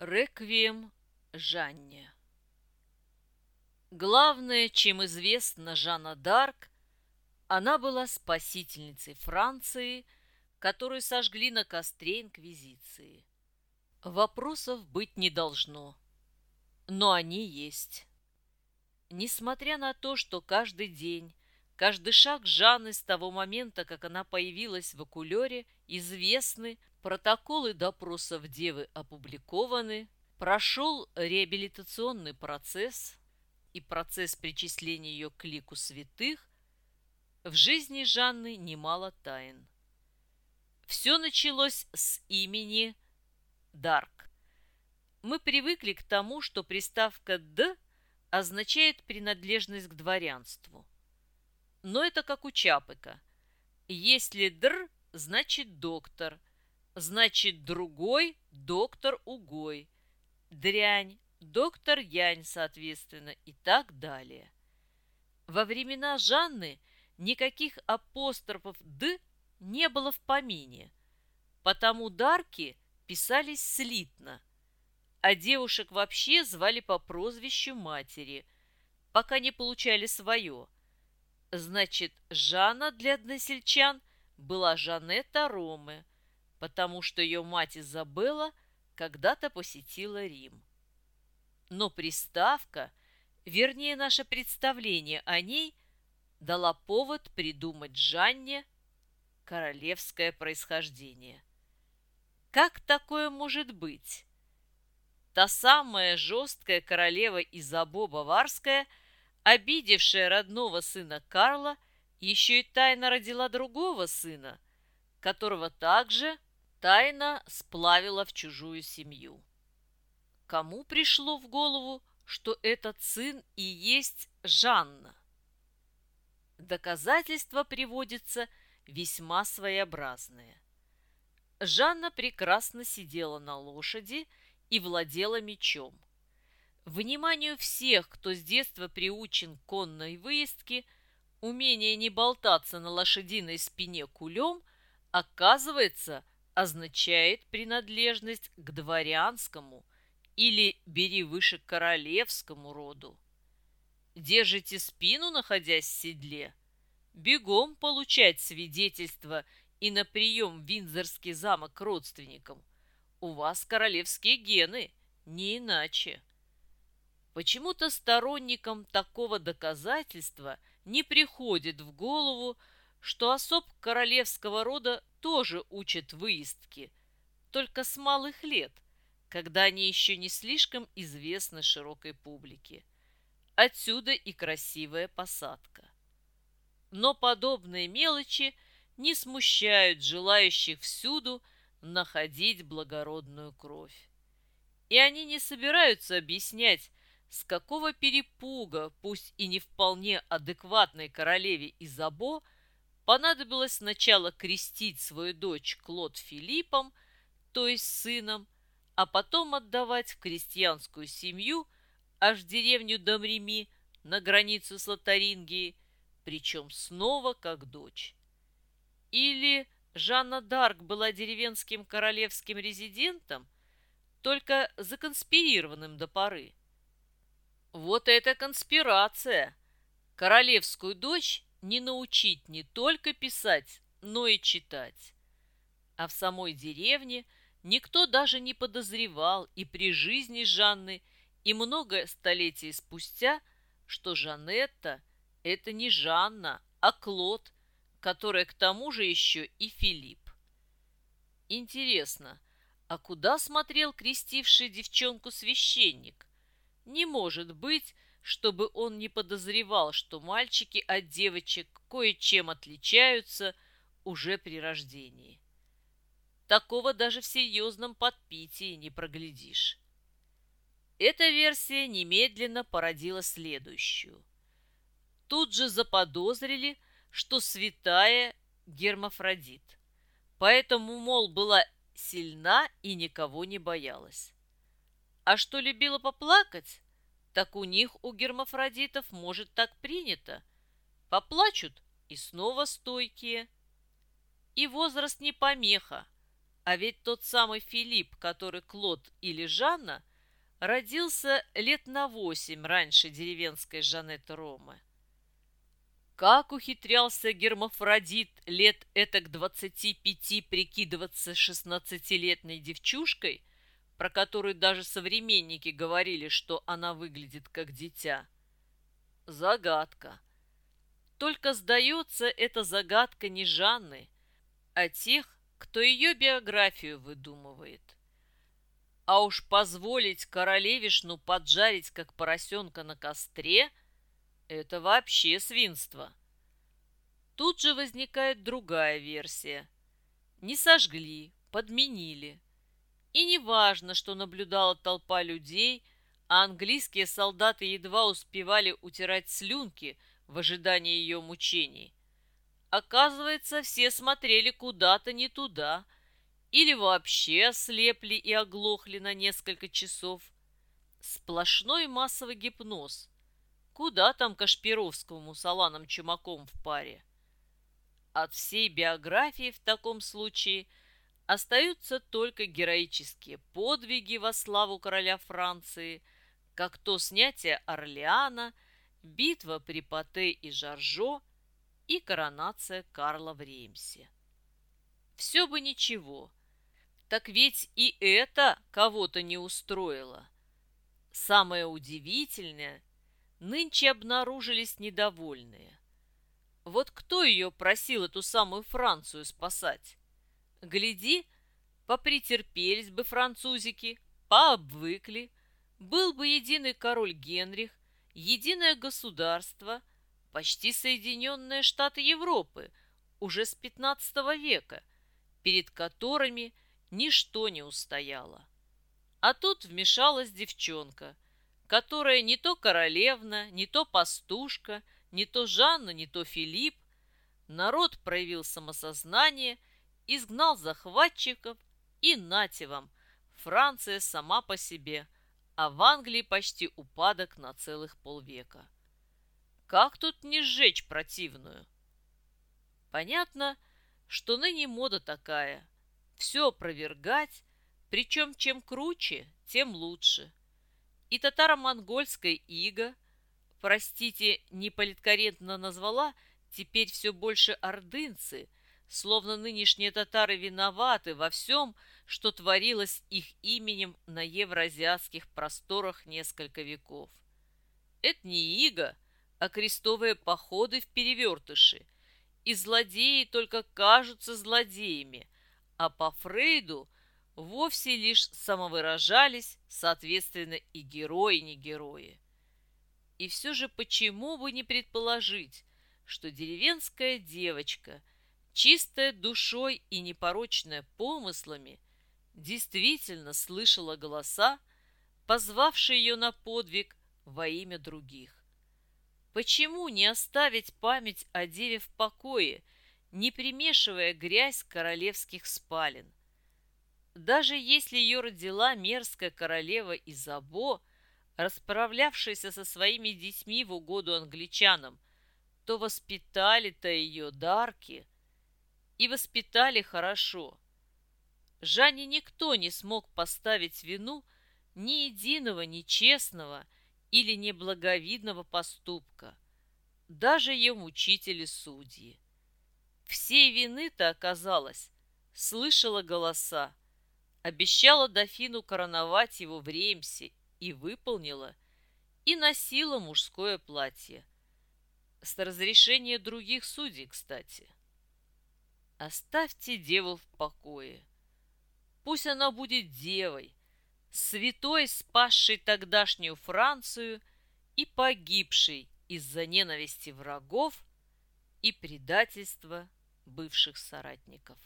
Реквием Жанне Главное, чем известна Жанна Д'Арк, она была спасительницей Франции, которую сожгли на костре Инквизиции. Вопросов быть не должно, но они есть. Несмотря на то, что каждый день, каждый шаг Жанны с того момента, как она появилась в окулере, известны, протоколы допросов девы опубликованы, прошел реабилитационный процесс и процесс причисления ее к лику святых, в жизни Жанны немало тайн. Все началось с имени Дарк. Мы привыкли к тому, что приставка «д» означает принадлежность к дворянству. Но это как у Чапыка. Если «др», значит «доктор», значит «другой» – «доктор Угой», «дрянь», «доктор Янь», соответственно, и так далее. Во времена Жанны никаких апострофов «д» не было в помине, потому дарки писались слитно – а девушек вообще звали по прозвищу матери, пока не получали свое. Значит, Жанна для односельчан была Жанетта Ромы, потому что ее мать Изабелла когда-то посетила Рим. Но приставка, вернее наше представление о ней, дала повод придумать Жанне королевское происхождение. Как такое может быть? Та самая жесткая королева Изабо Баварская, обидевшая родного сына Карла, еще и тайно родила другого сына, которого также тайно сплавила в чужую семью. Кому пришло в голову, что этот сын и есть Жанна? Доказательства приводятся весьма своеобразные. Жанна прекрасно сидела на лошади и владела мечом. Вниманию всех, кто с детства приучен к конной выездке, умение не болтаться на лошадиной спине кулем, оказывается, означает принадлежность к дворянскому или бери выше королевскому роду. Держите спину, находясь в седле, бегом получать свидетельство и на прием в Виндзорский замок родственникам, у вас королевские гены, не иначе. Почему-то сторонникам такого доказательства не приходит в голову, что особ королевского рода тоже учат выездки, только с малых лет, когда они еще не слишком известны широкой публике. Отсюда и красивая посадка. Но подобные мелочи не смущают желающих всюду – находить благородную кровь. И они не собираются объяснять, с какого перепуга, пусть и не вполне адекватной королеве Изабо, понадобилось сначала крестить свою дочь Клод Филиппом, то есть сыном, а потом отдавать в крестьянскую семью аж деревню Домреми на границу с Лотарингией, причем снова как дочь. Или Жанна Дарк была деревенским королевским резидентом, только законспирированным до поры. Вот это конспирация! Королевскую дочь не научить не только писать, но и читать. А в самой деревне никто даже не подозревал и при жизни Жанны, и много столетий спустя, что Жанетта – это не Жанна, а Клод – которая к тому же еще и Филипп. Интересно, а куда смотрел крестивший девчонку священник? Не может быть, чтобы он не подозревал, что мальчики от девочек кое-чем отличаются уже при рождении. Такого даже в серьезном подпитии не проглядишь. Эта версия немедленно породила следующую. Тут же заподозрили, что святая гермафродит. Поэтому, мол, была сильна и никого не боялась. А что любила поплакать, так у них, у гермафродитов, может, так принято. Поплачут и снова стойкие. И возраст не помеха, А ведь тот самый Филипп, который Клод или Жанна, родился лет на восемь раньше деревенской Жанетты Ромы. Как ухитрялся гермафродит лет этак двадцати пяти прикидываться шестнадцатилетней девчушкой, про которую даже современники говорили, что она выглядит как дитя? Загадка. Только, сдается, эта загадка не Жанны, а тех, кто ее биографию выдумывает. А уж позволить королевишну поджарить, как поросенка на костре – это вообще свинство. Тут же возникает другая версия. Не сожгли, подменили. И не важно, что наблюдала толпа людей, а английские солдаты едва успевали утирать слюнки в ожидании ее мучений. Оказывается, все смотрели куда-то не туда, или вообще ослепли и оглохли на несколько часов. Сплошной массовый гипноз. Куда там Кашпировскому с Аланом Чумаком в паре? От всей биографии в таком случае остаются только героические подвиги во славу короля Франции, как то снятие Орлеана, битва при Пате и Жаржо и коронация Карла в Реймсе. Все бы ничего, так ведь и это кого-то не устроило. Самое удивительное – нынче обнаружились недовольные. Вот кто ее просил эту самую Францию спасать? Гляди, попретерпелись бы французики, пообвыкли, был бы единый король Генрих, единое государство, почти Соединенные Штаты Европы, уже с 15 века, перед которыми ничто не устояло. А тут вмешалась девчонка – которая не то королевна, не то пастушка, не то Жанна, не то Филипп. Народ проявил самосознание, изгнал захватчиков и нате вам, Франция сама по себе, а в Англии почти упадок на целых полвека. Как тут не сжечь противную? Понятно, что ныне мода такая. Все опровергать, причем чем круче, тем лучше – и татаро-монгольская ига, простите, неполиткорректно назвала, теперь все больше ордынцы, словно нынешние татары виноваты во всем, что творилось их именем на евроазиатских просторах несколько веков. Это не ига, а крестовые походы в перевертыши, и злодеи только кажутся злодеями, а по Фрейду – вовсе лишь самовыражались, соответственно, и герои, и не герои. И все же почему бы не предположить, что деревенская девочка, чистая душой и непорочная помыслами, действительно слышала голоса, позвавшие ее на подвиг во имя других. Почему не оставить память о деве в покое, не примешивая грязь королевских спален? Даже если ее родила мерзкая королева Изабо, расправлявшаяся со своими детьми в угоду англичанам, то воспитали-то ее дарки и воспитали хорошо. Жанне никто не смог поставить вину ни единого нечестного или неблаговидного поступка, даже ее мучители-судьи. Всей вины-то оказалось, слышала голоса, обещала дофину короновать его в Реймсе и выполнила, и носила мужское платье. С разрешения других судей, кстати. Оставьте деву в покое. Пусть она будет девой, святой, спасшей тогдашнюю Францию и погибшей из-за ненависти врагов и предательства бывших соратников.